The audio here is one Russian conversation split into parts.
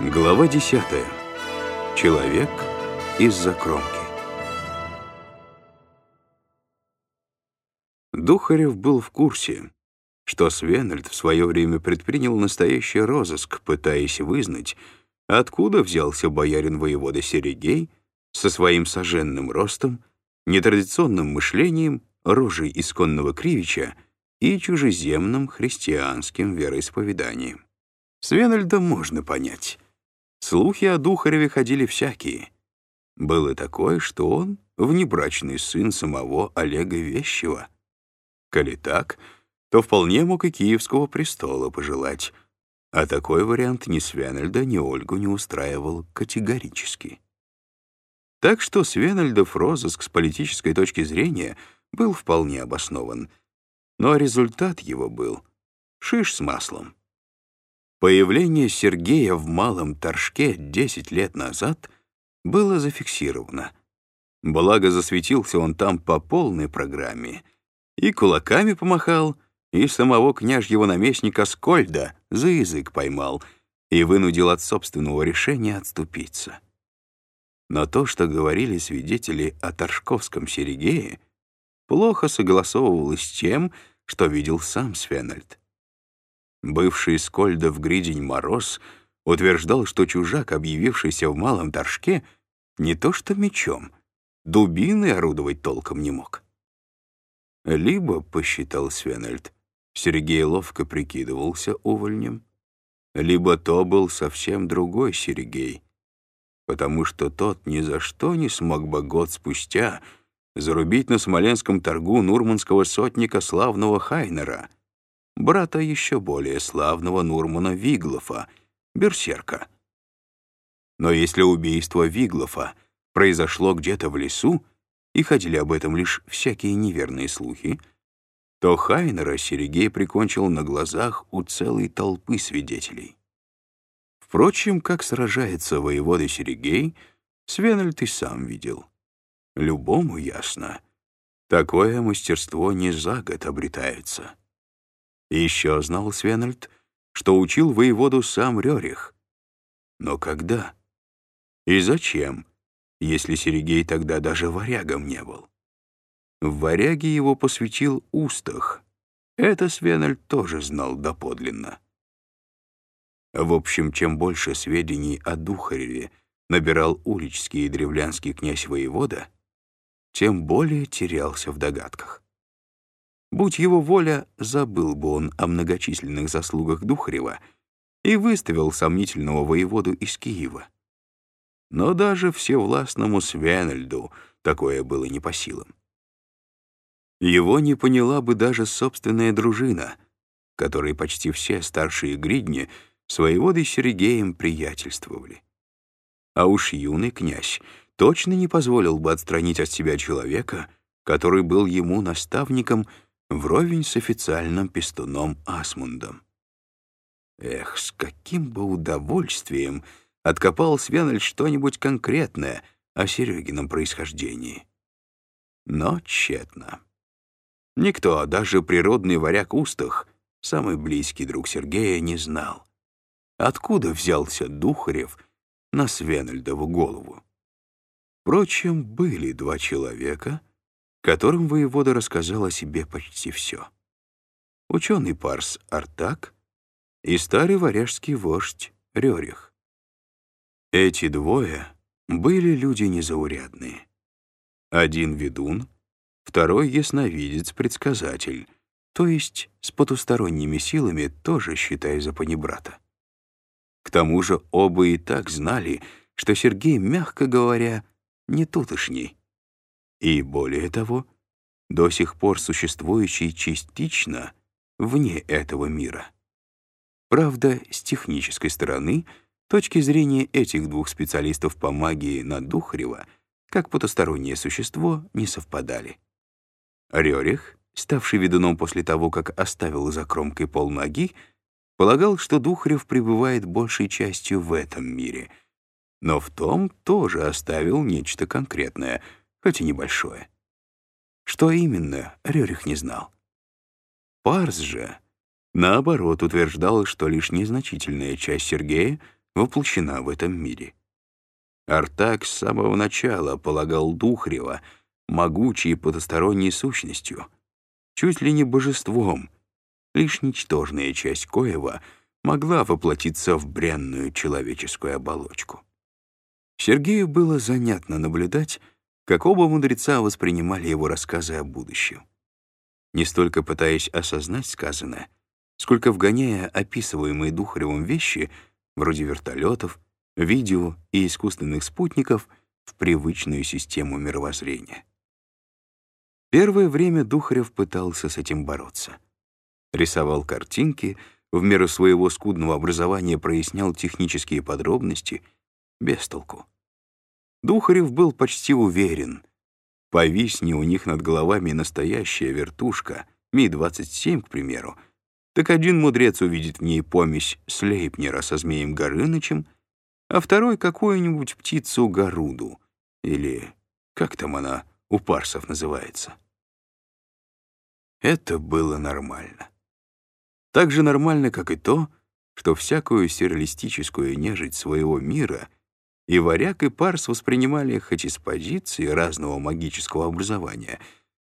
Глава 10. Человек из-за кромки. Духарев был в курсе, что Свенальд в свое время предпринял настоящий розыск, пытаясь вызнать, откуда взялся боярин воевода Серегей со своим соженным ростом, нетрадиционным мышлением, рожей исконного кривича и чужеземным христианским вероисповеданием. Свенальда можно понять. Слухи о Духареве ходили всякие. Было такое, что он — внебрачный сын самого Олега Вещева. Коли так, то вполне мог и Киевского престола пожелать. А такой вариант ни Свенальда, ни Ольгу не устраивал категорически. Так что Свенальдов розыск с политической точки зрения был вполне обоснован. Но результат его был — шиш с маслом. Появление Сергея в Малом Торжке 10 лет назад было зафиксировано. Благо засветился он там по полной программе. И кулаками помахал, и самого княжьего наместника Скольда за язык поймал и вынудил от собственного решения отступиться. Но то, что говорили свидетели о Торжковском Сергее, плохо согласовывалось с тем, что видел сам Свенальд. Бывший Скольда в Гридень Мороз утверждал, что чужак, объявившийся в Малом Торжке, не то что мечом, дубиной орудовать толком не мог. Либо, посчитал Свенальд, Сергей ловко прикидывался увольнем, либо то был совсем другой Сергей, потому что тот ни за что не смог бы год спустя зарубить на Смоленском торгу нурманского сотника славного Хайнера — брата еще более славного Нурмана Виглофа, берсерка. Но если убийство Виглофа произошло где-то в лесу, и ходили об этом лишь всякие неверные слухи, то Хайнера Серегей прикончил на глазах у целой толпы свидетелей. Впрочем, как сражается воевода Серегей, Свенальд и сам видел. Любому ясно. Такое мастерство не за год обретается. Еще знал Свенальд, что учил воеводу сам Рерих. Но когда? И зачем, если Серегей тогда даже варягом не был? В варяге его посвятил Устах. Это Свенальд тоже знал доподлинно. В общем, чем больше сведений о Духареве набирал уличский и древлянский князь-воевода, тем более терялся в догадках. Будь его воля, забыл бы он о многочисленных заслугах Духарева и выставил сомнительного воеводу из Киева. Но даже всевластному Свенельду такое было не по силам. Его не поняла бы даже собственная дружина, которой почти все старшие гридни с Сергеем приятельствовали. А уж юный князь точно не позволил бы отстранить от себя человека, который был ему наставником — вровень с официальным пестуном Асмундом. Эх, с каким бы удовольствием откопал Свенель что-нибудь конкретное о Серегином происхождении. Но тщетно. Никто, даже природный варяг Устах, самый близкий друг Сергея, не знал, откуда взялся Духарев на Свенельдову голову. Впрочем, были два человека — которым воевода рассказал о себе почти все. Ученый парс Артак и старый варяжский вождь Рерих. Эти двое были люди незаурядные. Один ведун, второй ясновидец-предсказатель, то есть с потусторонними силами тоже считай за панибрата. К тому же оба и так знали, что Сергей, мягко говоря, не тутошний, и, более того, до сих пор существующий частично вне этого мира. Правда, с технической стороны, точки зрения этих двух специалистов по магии на Духарева, как потустороннее существо, не совпадали. Рерих, ставший ведуном после того, как оставил за кромкой полноги, полагал, что Духарев пребывает большей частью в этом мире, но в том тоже оставил нечто конкретное — хоть и небольшое. Что именно, Рерих не знал. Парс же, наоборот, утверждал, что лишь незначительная часть Сергея воплощена в этом мире. Артак с самого начала полагал Духрева могучей потусторонней сущностью, чуть ли не божеством, лишь ничтожная часть коева могла воплотиться в бренную человеческую оболочку. Сергею было занятно наблюдать, как оба мудреца воспринимали его рассказы о будущем. Не столько пытаясь осознать сказанное, сколько вгоняя описываемые Духаревым вещи, вроде вертолетов, видео и искусственных спутников, в привычную систему мировоззрения. Первое время Духарев пытался с этим бороться. Рисовал картинки, в меру своего скудного образования прояснял технические подробности, без толку. Духарев был почти уверен. Повисни у них над головами настоящая вертушка, Ми-27, к примеру, так один мудрец увидит в ней помесь Слейпнера со Змеем Горынычем, а второй — какую-нибудь птицу-горуду, или как там она у парсов называется. Это было нормально. Так же нормально, как и то, что всякую сюрреалистическую нежить своего мира и варяг, и парс воспринимали хоть из позиции разного магического образования,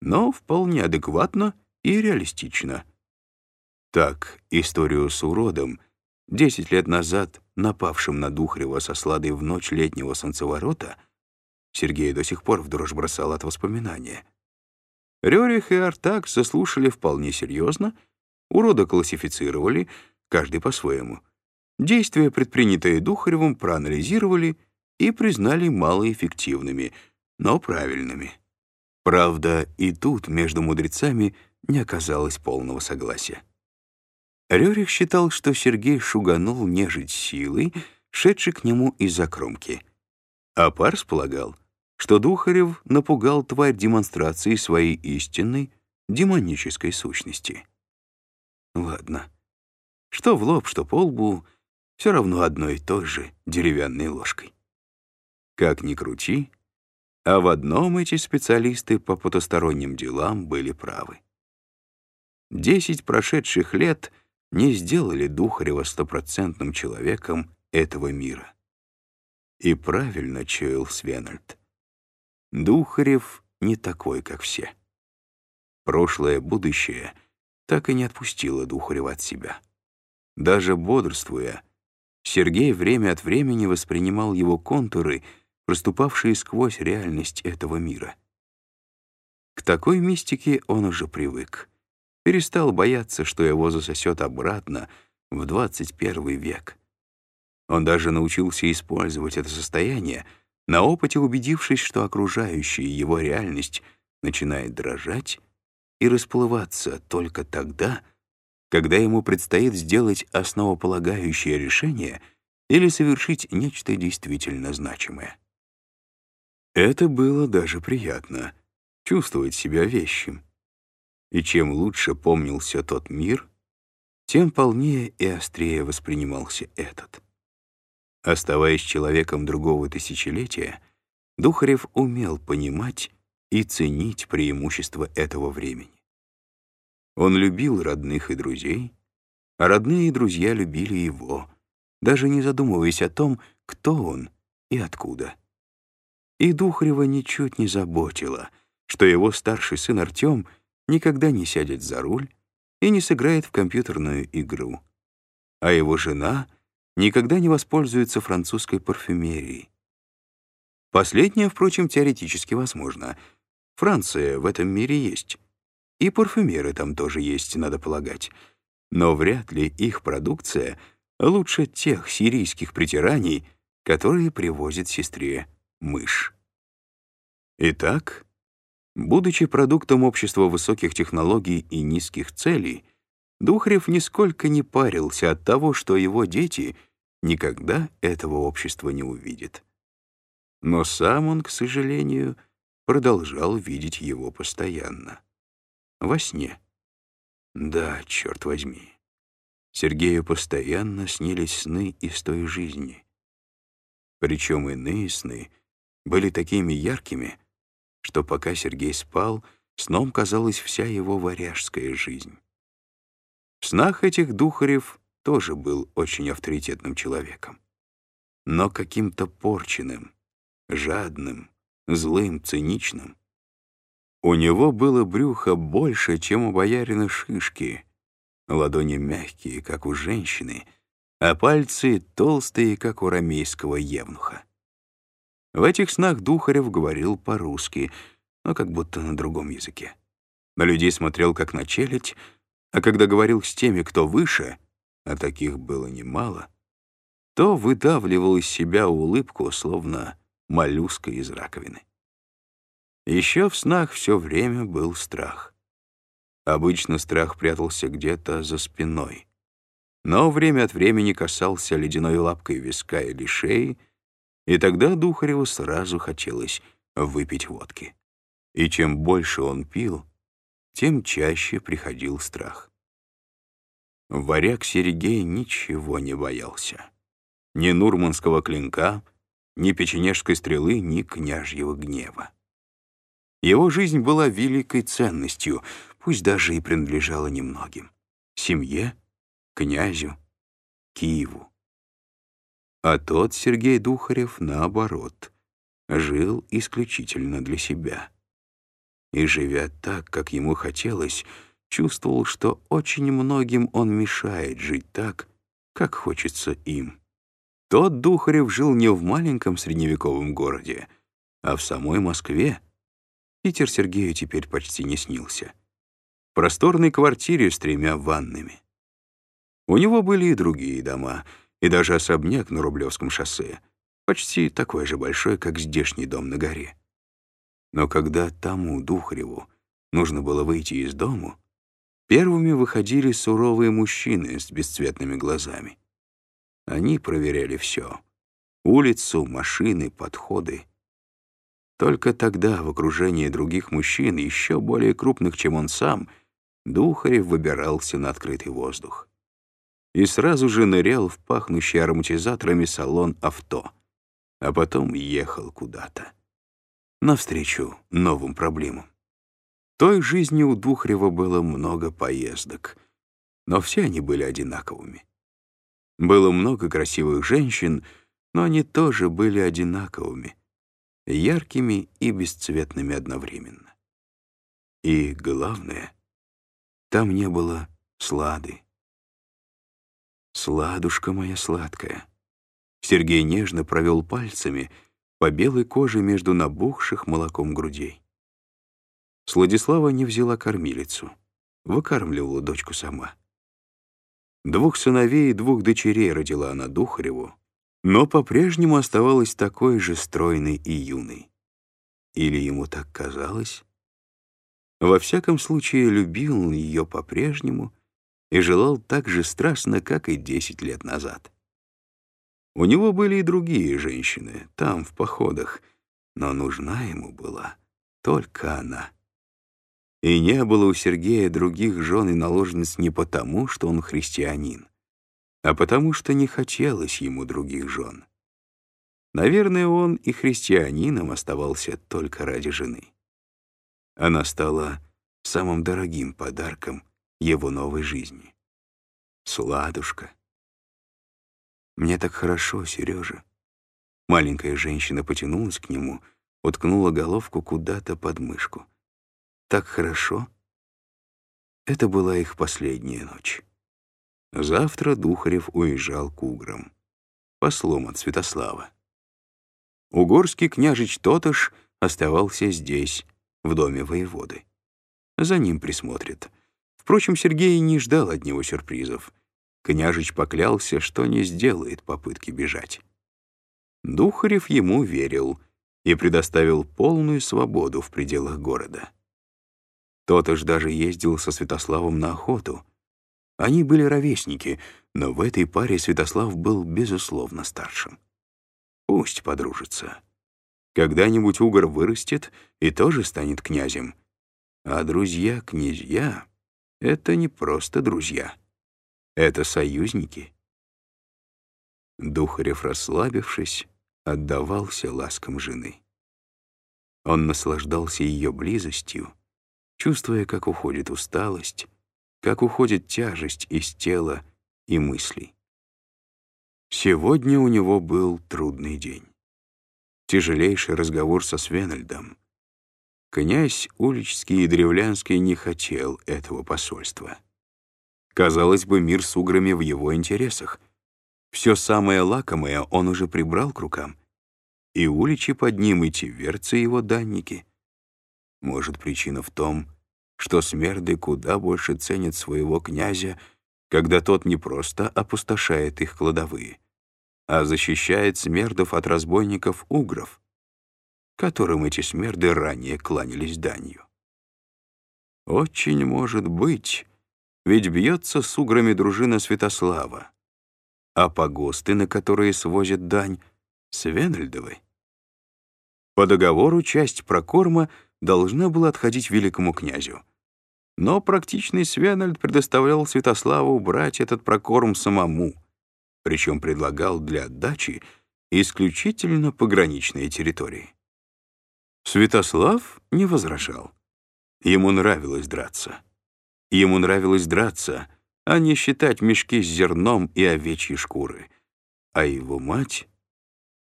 но вполне адекватно и реалистично. Так, историю с уродом, десять лет назад напавшим на Духрева со сладой в ночь летнего солнцеворота, Сергей до сих пор в дрожь бросал от воспоминания. Рерих и Артак заслушали вполне серьезно, урода классифицировали, каждый по-своему. Действия, предпринятые Духаревым, проанализировали и признали малоэффективными, но правильными. Правда, и тут между мудрецами не оказалось полного согласия. Рерих считал, что Сергей шуганул нежить силой, шедшей к нему из-за кромки. А Парс полагал, что Духарев напугал тварь демонстрацией своей истинной демонической сущности. Ладно. Что в лоб, что по лбу, все равно одной и той же деревянной ложкой. Как ни крути, а в одном эти специалисты по потусторонним делам были правы. Десять прошедших лет — не сделали Духарева стопроцентным человеком этого мира. И правильно чуял Свенальд. Духарев не такой, как все. Прошлое, будущее так и не отпустило Духарева от себя. Даже бодрствуя, Сергей время от времени воспринимал его контуры, проступавшие сквозь реальность этого мира. К такой мистике он уже привык перестал бояться, что его засосет обратно в 21 век. Он даже научился использовать это состояние, на опыте убедившись, что окружающая его реальность начинает дрожать и расплываться только тогда, когда ему предстоит сделать основополагающее решение или совершить нечто действительно значимое. Это было даже приятно — чувствовать себя вещим. И чем лучше помнился тот мир, тем полнее и острее воспринимался этот. Оставаясь человеком другого тысячелетия, Духарев умел понимать и ценить преимущества этого времени. Он любил родных и друзей, а родные и друзья любили его, даже не задумываясь о том, кто он и откуда. И Духарева ничуть не заботило, что его старший сын Артем — никогда не сядет за руль и не сыграет в компьютерную игру. А его жена никогда не воспользуется французской парфюмерией. Последнее, впрочем, теоретически возможно. Франция в этом мире есть. И парфюмеры там тоже есть, надо полагать. Но вряд ли их продукция лучше тех сирийских притираний, которые привозит сестре мышь. Итак, Будучи продуктом общества высоких технологий и низких целей, Духарев нисколько не парился от того, что его дети никогда этого общества не увидят. Но сам он, к сожалению, продолжал видеть его постоянно. Во сне. Да, черт возьми. Сергею постоянно снились сны из той жизни. Причем иные сны были такими яркими, что пока Сергей спал, сном казалась вся его варяжская жизнь. В снах этих Духарев тоже был очень авторитетным человеком. но каким-то порченным, жадным, злым, циничным. У него было брюхо больше, чем у боярина шишки, ладони мягкие, как у женщины, а пальцы толстые, как у рамейского евнуха. В этих снах Духарев говорил по-русски, но как будто на другом языке. На людей смотрел как на челядь, а когда говорил с теми, кто выше, а таких было немало, то выдавливал из себя улыбку, словно моллюска из раковины. Еще в снах все время был страх. Обычно страх прятался где-то за спиной, но время от времени касался ледяной лапкой виска или шеи, и тогда Духареву сразу хотелось выпить водки. И чем больше он пил, тем чаще приходил страх. Варяг Сергей ничего не боялся. Ни Нурманского клинка, ни печенежской стрелы, ни княжьего гнева. Его жизнь была великой ценностью, пусть даже и принадлежала немногим. Семье, князю, Киеву. А тот Сергей Духарев, наоборот, жил исключительно для себя. И, живя так, как ему хотелось, чувствовал, что очень многим он мешает жить так, как хочется им. Тот Духарев жил не в маленьком средневековом городе, а в самой Москве. Питер Сергею теперь почти не снился. В просторной квартире с тремя ваннами. У него были и другие дома, и даже особняк на Рублевском шоссе, почти такой же большой, как здешний дом на горе. Но когда тому Духареву нужно было выйти из дому, первыми выходили суровые мужчины с бесцветными глазами. Они проверяли все — улицу, машины, подходы. Только тогда, в окружении других мужчин, еще более крупных, чем он сам, Духарев выбирался на открытый воздух. И сразу же нырял в пахнущий ароматизаторами салон авто, а потом ехал куда-то навстречу новым проблемам. Той жизни у Духрева было много поездок, но все они были одинаковыми. Было много красивых женщин, но они тоже были одинаковыми, яркими и бесцветными одновременно. И главное, там не было слады. «Сладушка моя сладкая». Сергей нежно провел пальцами — по белой коже между набухших молоком грудей. Сладислава не взяла кормилицу, выкармливала дочку сама. Двух сыновей и двух дочерей родила она Духареву, но по-прежнему оставалась такой же стройной и юной. Или ему так казалось? Во всяком случае, любил он ее по-прежнему и желал так же страстно, как и десять лет назад. У него были и другие женщины, там, в походах, но нужна ему была только она. И не было у Сергея других жен и наложниц не потому, что он христианин, а потому что не хотелось ему других жен. Наверное, он и христианином оставался только ради жены. Она стала самым дорогим подарком его новой жизни. Сладушка, «Мне так хорошо, Сережа». Маленькая женщина потянулась к нему, уткнула головку куда-то под мышку. «Так хорошо». Это была их последняя ночь. Завтра Духарев уезжал к Уграм, послом от Святослава. Угорский княжич Тотыш оставался здесь, в доме воеводы. За ним присмотрят. Впрочем, Сергей не ждал от него сюрпризов. Княжич поклялся, что не сделает попытки бежать. Духарев ему верил и предоставил полную свободу в пределах города. Тотож даже ездил со Святославом на охоту. Они были ровесники, но в этой паре Святослав был, безусловно, старшим. Пусть подружится. Когда-нибудь Угор вырастет и тоже станет князем. А друзья-князья — это не просто друзья. Это союзники. Духарев, расслабившись, отдавался ласкам жены. Он наслаждался ее близостью, чувствуя, как уходит усталость, как уходит тяжесть из тела и мыслей. Сегодня у него был трудный день. Тяжелейший разговор со Свенальдом. Князь Уличский и Древлянский не хотел этого посольства. Казалось бы, мир с уграми в его интересах. Все самое лакомое он уже прибрал к рукам. И уличи под ним, и тиверцы его данники. Может, причина в том, что смерды куда больше ценят своего князя, когда тот не просто опустошает их кладовые, а защищает смердов от разбойников-угров, которым эти смерды ранее кланялись данью. Очень может быть, ведь бьется с уграми дружина Святослава, а погосты, на которые свозят дань, Свенельдовы. По договору часть прокорма должна была отходить великому князю, но практичный Свенальд предоставлял Святославу брать этот прокорм самому, причем предлагал для отдачи исключительно пограничные территории. Святослав не возражал. Ему нравилось драться. Ему нравилось драться, а не считать мешки с зерном и овечьи шкуры. А его мать...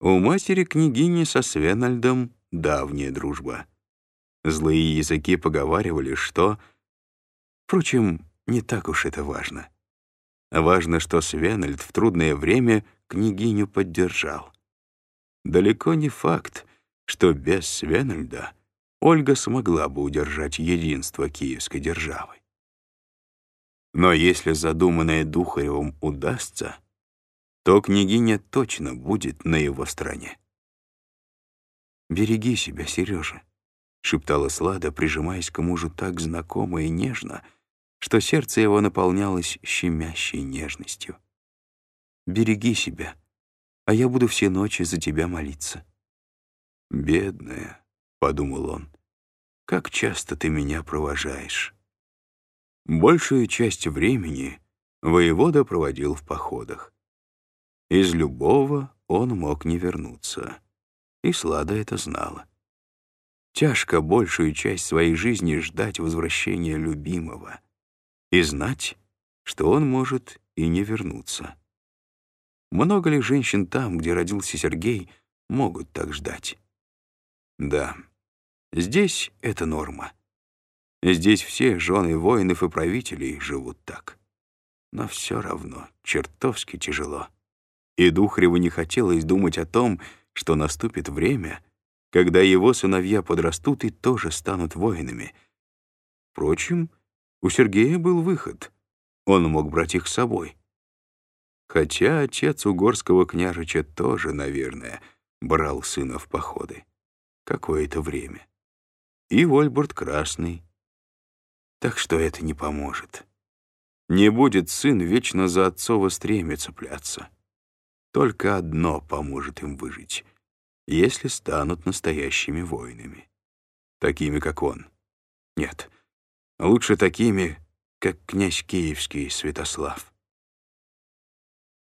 У матери княгини со Свенальдом давняя дружба. Злые языки поговаривали, что Впрочем, не так уж это важно. Важно, что Свенальд в трудное время княгиню поддержал. Далеко не факт, что без Свенальда Ольга смогла бы удержать единство киевской державы. Но если задуманное Духаревым удастся, то княгиня точно будет на его стороне. «Береги себя, Сережа», — шептала Слада, прижимаясь к мужу так знакомо и нежно, что сердце его наполнялось щемящей нежностью. «Береги себя, а я буду все ночи за тебя молиться». «Бедная», — подумал он, — «как часто ты меня провожаешь». Большую часть времени воевода проводил в походах. Из любого он мог не вернуться, и Слада это знала. Тяжко большую часть своей жизни ждать возвращения любимого и знать, что он может и не вернуться. Много ли женщин там, где родился Сергей, могут так ждать? Да, здесь это норма. Здесь все жены воинов и правителей живут так. Но все равно чертовски тяжело. И Духреву не хотелось думать о том, что наступит время, когда его сыновья подрастут и тоже станут воинами. Впрочем, у Сергея был выход. Он мог брать их с собой. Хотя отец угорского княжича тоже, наверное, брал сына в походы. Какое-то время. И Вольборд Красный. Так что это не поможет. Не будет сын вечно за отцово стремя цепляться. Только одно поможет им выжить, если станут настоящими воинами. Такими, как он. Нет, Лучше такими, как князь Киевский Святослав.